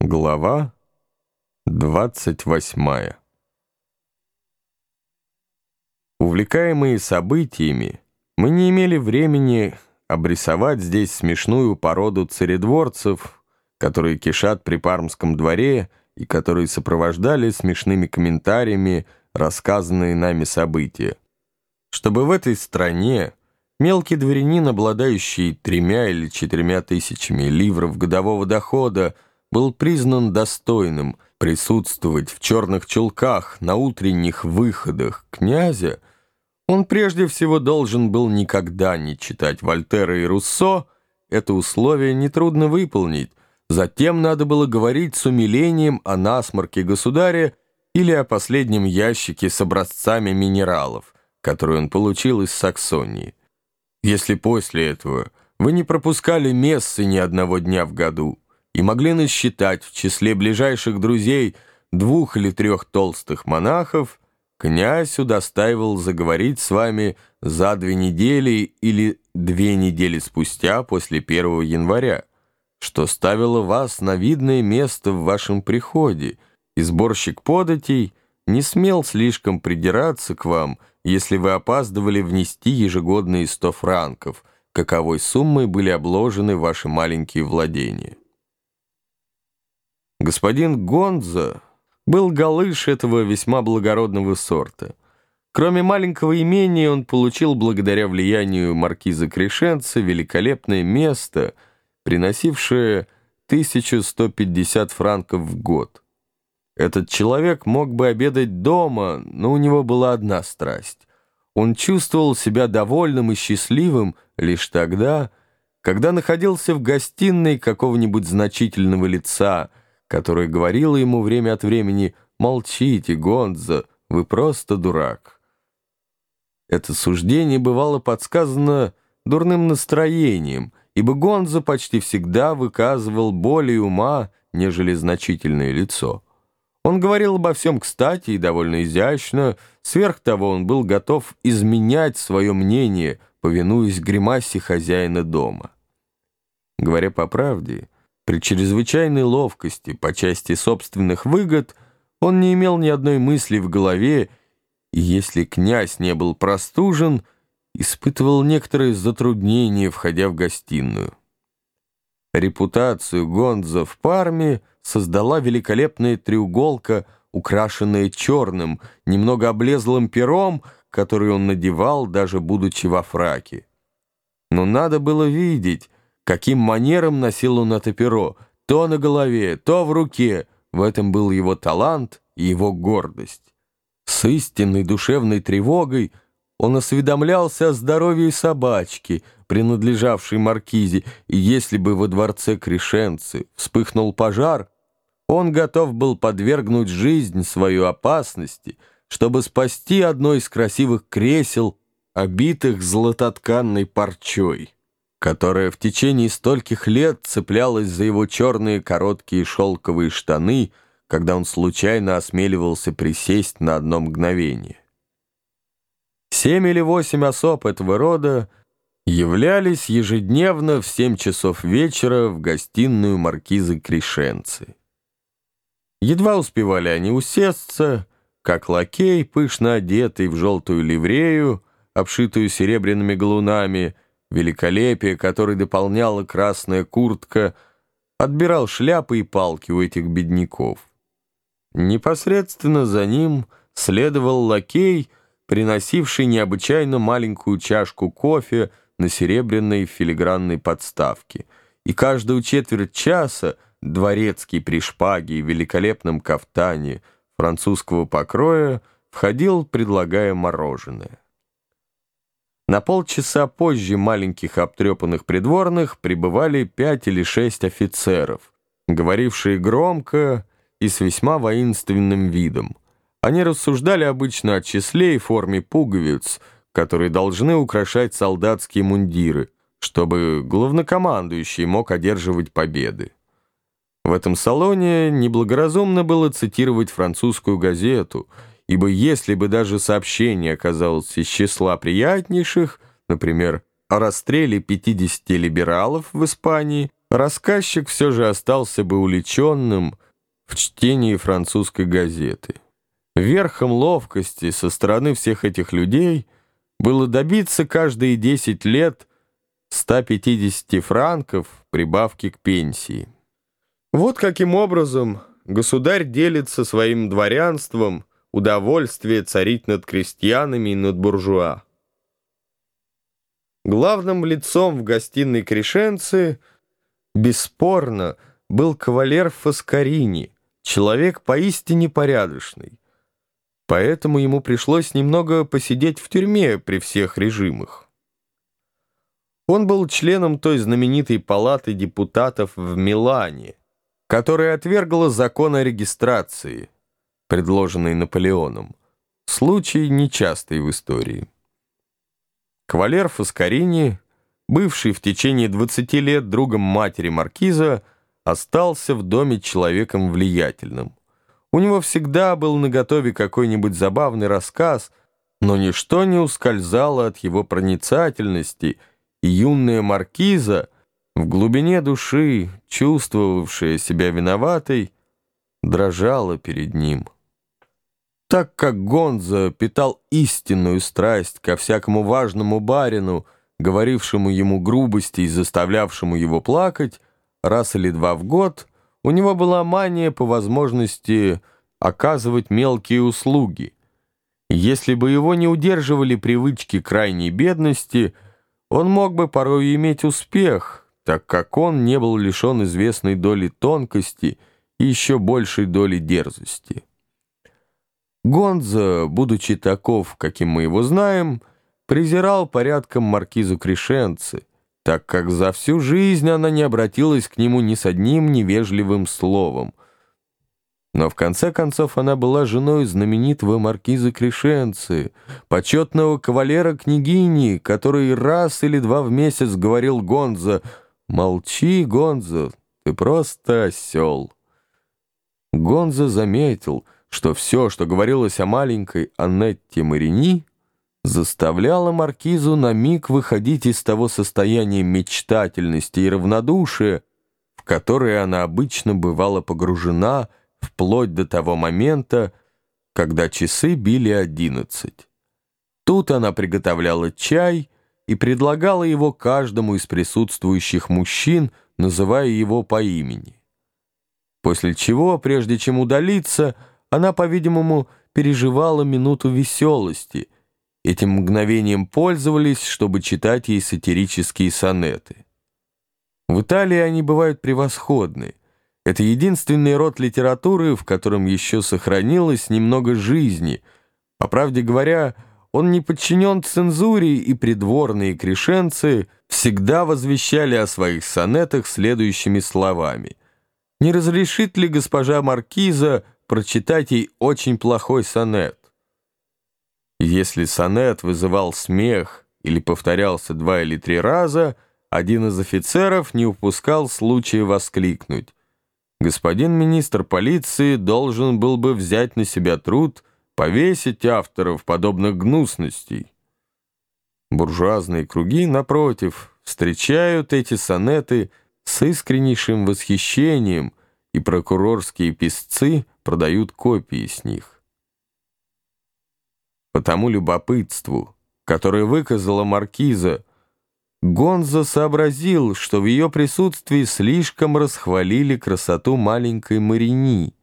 Глава 28 Увлекаемые событиями, мы не имели времени обрисовать здесь смешную породу царедворцев, которые кишат при Пармском дворе и которые сопровождали смешными комментариями рассказанные нами события. Чтобы в этой стране мелкий дворянин, обладающий тремя или четырьмя тысячами ливров годового дохода, был признан достойным присутствовать в черных чулках на утренних выходах князя, он прежде всего должен был никогда не читать Вольтера и Руссо, это условие нетрудно выполнить, затем надо было говорить с умилением о насморке государя или о последнем ящике с образцами минералов, который он получил из Саксонии. Если после этого вы не пропускали мессы ни одного дня в году, и могли насчитать в числе ближайших друзей двух или трех толстых монахов, князь удостаивал заговорить с вами за две недели или две недели спустя после 1 января, что ставило вас на видное место в вашем приходе, и сборщик податей не смел слишком придираться к вам, если вы опаздывали внести ежегодные сто франков, каковой суммой были обложены ваши маленькие владения. Господин Гонзо был галыш этого весьма благородного сорта. Кроме маленького имения, он получил благодаря влиянию маркиза Крешенца великолепное место, приносившее 1150 франков в год. Этот человек мог бы обедать дома, но у него была одна страсть. Он чувствовал себя довольным и счастливым лишь тогда, когда находился в гостиной какого-нибудь значительного лица – которая говорила ему время от времени «Молчите, Гонзо, вы просто дурак». Это суждение бывало подсказано дурным настроением, ибо Гонзо почти всегда выказывал более ума, нежели значительное лицо. Он говорил обо всем кстати и довольно изящно, сверх того он был готов изменять свое мнение, повинуясь гримасе хозяина дома. Говоря по правде, при чрезвычайной ловкости по части собственных выгод он не имел ни одной мысли в голове, и если князь не был простужен, испытывал некоторые затруднения, входя в гостиную. Репутацию Гонза в Парме создала великолепная треуголка, украшенная черным, немного облезлым пером, который он надевал, даже будучи во фраке. Но надо было видеть, Каким манером носил он это перо, то на голове, то в руке. В этом был его талант и его гордость. С истинной душевной тревогой он осведомлялся о здоровье собачки, принадлежавшей маркизе, и если бы во дворце Крешенцы вспыхнул пожар, он готов был подвергнуть жизнь свою опасности, чтобы спасти одно из красивых кресел, обитых златотканной парчой которая в течение стольких лет цеплялась за его черные короткие шелковые штаны, когда он случайно осмеливался присесть на одно мгновение. Семь или восемь особ этого рода являлись ежедневно в семь часов вечера в гостиную маркизы Крешенцы. Едва успевали они усесться, как лакей, пышно одетый в желтую ливрею, обшитую серебряными галунами, великолепие, которое дополняла красная куртка, отбирал шляпы и палки у этих бедняков. Непосредственно за ним следовал лакей, приносивший необычайно маленькую чашку кофе на серебряной филигранной подставке, и каждую четверть часа дворецкий при шпаге и великолепном кафтане французского покроя входил, предлагая мороженое. На полчаса позже маленьких обтрепанных придворных прибывали пять или шесть офицеров, говорившие громко и с весьма воинственным видом. Они рассуждали обычно о числе и форме пуговиц, которые должны украшать солдатские мундиры, чтобы главнокомандующий мог одерживать победы. В этом салоне неблагоразумно было цитировать французскую газету — ибо если бы даже сообщение оказалось из числа приятнейших, например, о расстреле 50 либералов в Испании, рассказчик все же остался бы увлеченным в чтении французской газеты. Верхом ловкости со стороны всех этих людей было добиться каждые 10 лет 150 франков прибавки к пенсии. Вот каким образом государь делится своим дворянством удовольствие царить над крестьянами и над буржуа. Главным лицом в гостиной Крешенцы, бесспорно, был кавалер Фаскарини, человек поистине порядочный. Поэтому ему пришлось немного посидеть в тюрьме при всех режимах. Он был членом той знаменитой палаты депутатов в Милане, которая отвергла закон о регистрации, предложенный Наполеоном. Случай нечастый в истории. Кавалер Фаскарини, бывший в течение 20 лет другом матери Маркиза, остался в доме человеком влиятельным. У него всегда был наготове какой-нибудь забавный рассказ, но ничто не ускользало от его проницательности, и юная Маркиза, в глубине души, чувствовавшая себя виноватой, дрожала перед ним. Так как Гонза питал истинную страсть ко всякому важному барину, говорившему ему грубости и заставлявшему его плакать, раз или два в год, у него была мания по возможности оказывать мелкие услуги. Если бы его не удерживали привычки крайней бедности, он мог бы порой иметь успех, так как он не был лишен известной доли тонкости и еще большей доли дерзости. Гонза, будучи таков, каким мы его знаем, презирал порядком маркизу Крешенцы, так как за всю жизнь она не обратилась к нему ни с одним невежливым словом. Но в конце концов она была женой знаменитого маркиза Крешенцы, почетного кавалера княгини, который раз или два в месяц говорил Гонза «Молчи, Гонза, ты просто осел». Гонза заметил — что все, что говорилось о маленькой Аннетте Марини, заставляло маркизу на миг выходить из того состояния мечтательности и равнодушия, в которое она обычно бывала погружена вплоть до того момента, когда часы били одиннадцать. Тут она приготовляла чай и предлагала его каждому из присутствующих мужчин, называя его по имени. После чего, прежде чем удалиться, она, по-видимому, переживала минуту веселости. Этим мгновением пользовались, чтобы читать ей сатирические сонеты. В Италии они бывают превосходны. Это единственный род литературы, в котором еще сохранилось немного жизни. По правде говоря, он не подчинен цензуре, и придворные крешенцы всегда возвещали о своих сонетах следующими словами. «Не разрешит ли госпожа Маркиза прочитать ей очень плохой сонет. Если сонет вызывал смех или повторялся два или три раза, один из офицеров не упускал случая воскликнуть. Господин министр полиции должен был бы взять на себя труд повесить авторов подобных гнусностей. Буржуазные круги, напротив, встречают эти сонеты с искреннейшим восхищением, и прокурорские писцы — продают копии с них. По тому любопытству, которое выказала маркиза, Гонза сообразил, что в ее присутствии слишком расхвалили красоту маленькой Марини,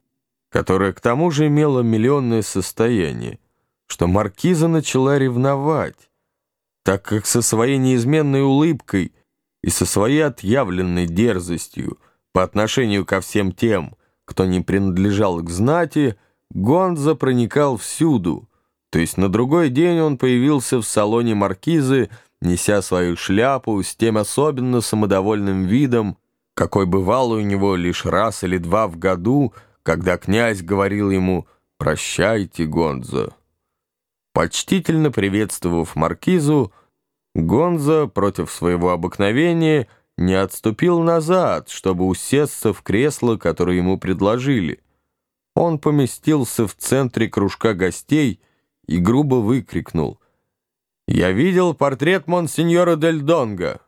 которая к тому же имела миллионное состояние, что маркиза начала ревновать, так как со своей неизменной улыбкой и со своей отъявленной дерзостью по отношению ко всем тем, кто не принадлежал к знати, Гонза проникал всюду, то есть на другой день он появился в салоне маркизы, неся свою шляпу с тем особенно самодовольным видом, какой бывал у него лишь раз или два в году, когда князь говорил ему «Прощайте, Гонза». Почтительно приветствовав маркизу, Гонза против своего обыкновения – не отступил назад, чтобы усесться в кресло, которое ему предложили. Он поместился в центре кружка гостей и грубо выкрикнул. «Я видел портрет монсеньора Дель Донго.